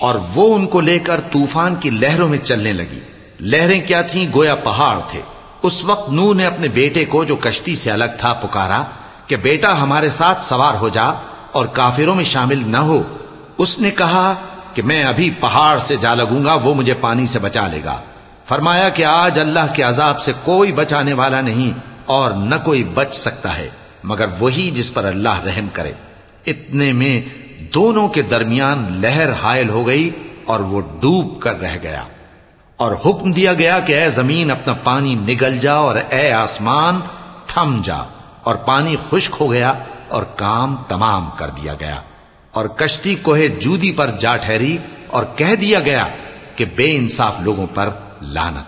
और वो उनको लेकर तूफान की लहरों में चलने लगी लहरें क्या थीं गोया पहाड़ थे उस वक्त नू ने अपने बेटे को जो कश्ती से अलग था पुकारा कि बेटा हमारे साथ सवार हो जा और काफिरों में शामिल न हो उसने कहा कि मैं अभी पहाड़ से जा लगूंगा वो मुझे पानी से बचा लेगा फरमाया कि आज अल्लाह के अजाब से कोई बचाने वाला नहीं और न कोई बच सकता है मगर वही जिस पर अल्लाह रहम करे। इतने में दोनों के दरमियान लहर हायल हो गई और वो डूब कर रह गया। और हुक्म दिया गया कि ए ज़मीन, अपना पानी निगल जा और ए आसमान थम जा। और पानी खुश्क हो गया और काम तमाम कर दिया गया। और कश्ती कोहे जूदी पर जा ठहरी और कह दिया गया कि बेइंसाफ लोगों पर लानत।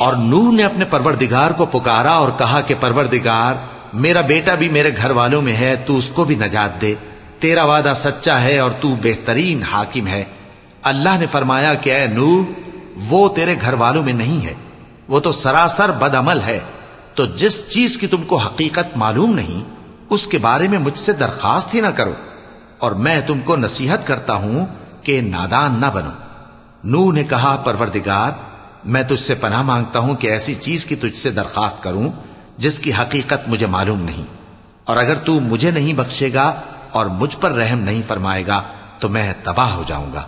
और नूह ने अपने परवरदिगार को पुकारा और कहा कि परवरदिगार मेरा बेटा भी मेरे घर वालों में है तू उसको भी नजात दे तेरा वादा सच्चा है और तू बेहतरीन हाकिम है अल्लाह ने फरमाया कि ए नूह वो तेरे घर वालों में नहीं है वो तो सरासर बदअमल है तो जिस चीज़ की तुमको हकीकत मालूम नहीं, उसके बारे में मुझसे दरखास्त ही ना करो, और मैं तुमको नसीहत करता हूँ कि नादान ना बनो। नू ने कहा, परवरदिगार, मैं तुझसे पनाह माँगता हूँ कि ऐसी चीज़ की तुझसे दरखास्त करूँ, जिसकी हकीकत मुझे मालूम नहीं। और अगर तू मुझे नहीं बख्शेगा और मुझ पर रहम नहीं फरमाएगा तो मैं तबाह हो जाऊँगा।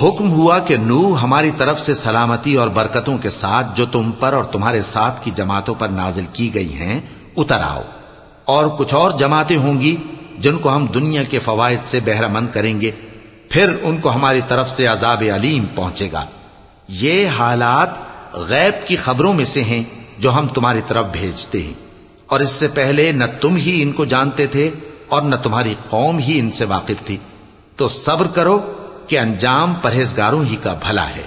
हुक्म हुआ कि नूह हमारी तरफ से सलामती और बरकतों के साथ जो तुम पर और तुम्हारे साथ की जमातों पर नाजिल की गई हैं उतर आओ और कुछ और जमातें होंगी जिनको हम दुनिया के फवायद से बहरामंद करेंगे फिर उनको हमारी तरफ से अजाब अलीम पहुंचेगा ये हालात गैब की खबरों में से हैं जो हम तुम्हारी तरफ भेजते हैं और इससे पहले न तुम ही इनको जानते थे और न तुम्हारी कौम ही इनसे वाकिफ थी तो सब्र करो कि अंजाम परहेजगारों ही का भला है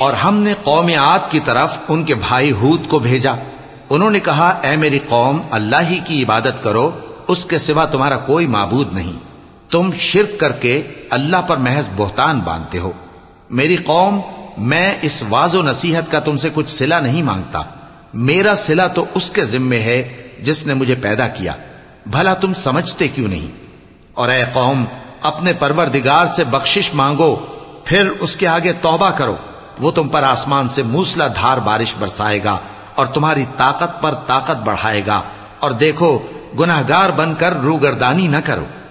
और हमने कौम आद की तरफ उनके भाई हूद को भेजा उन्होंने कहा ए मेरी कौम अल्लाह ही की इबादत करो उसके सिवा तुम्हारा कोई माबूद नहीं तुम शिरक करके अल्लाह पर महज बोहतान बांधते हो मेरी कौम मैं इस वाजो नसीहत का तुमसे कुछ सिला नहीं माँगता। मेरा सिला तो उसके जिम्मे है जिसने मुझे पैदा किया। भला तुम समझते क्यों नहीं? और ए कौम, अपने परवरदिगार से बख्शिश मांगो, फिर उसके आगे तौबा करो। वो तुम पर आसमान से मूसलाधार बारिश बरसाएगा और तुम्हारी ताकत पर ताकत बढ़ाएगा। और देखो, गुनाहगार बनकर रूगरदानी न करो।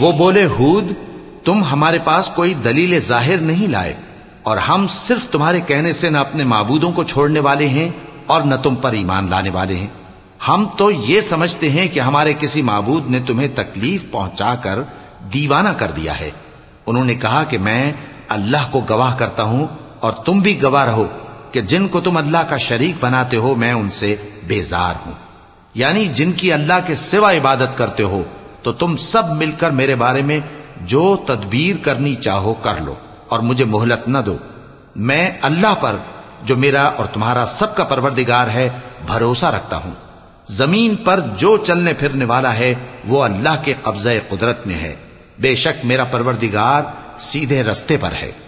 वो बोले हुद तुम हमारे पास कोई दलील जाहिर नहीं लाए और हम सिर्फ तुम्हारे कहने से न अपने माबूदों को छोड़ने वाले हैं और न तुम पर ईमान लाने वाले हैं हम तो ये समझते हैं कि हमारे किसी माबूद ने तुम्हें तकलीफ़ पहुंचाकर दीवाना कर दिया है। उन्होंने कहा कि मैं अल्लाह को गवाह करता हूँ और तुम भी गवाह रहो कि जिनको तुम अल्लाह का शरीक बनाते हो, मैं उनसे बेजार हूँ। यानी जिनकी अल्लाह के सिवा इबादत करते हो तो तुम सब मिलकर मेरे बारे में जो तदबीर करनी चाहो कर लो और मुझे मोहलत न दो। मैं अल्लाह पर, जो मेरा और तुम्हारा सबका परवरदिगार है, भरोसा रखता हूँ। ज़मीन पर जो चलने फिरने वाला है, वो अल्लाह के कब्जे कुदरत में है। बेशक मेरा परवरदिगार सीधे रस्ते पर है।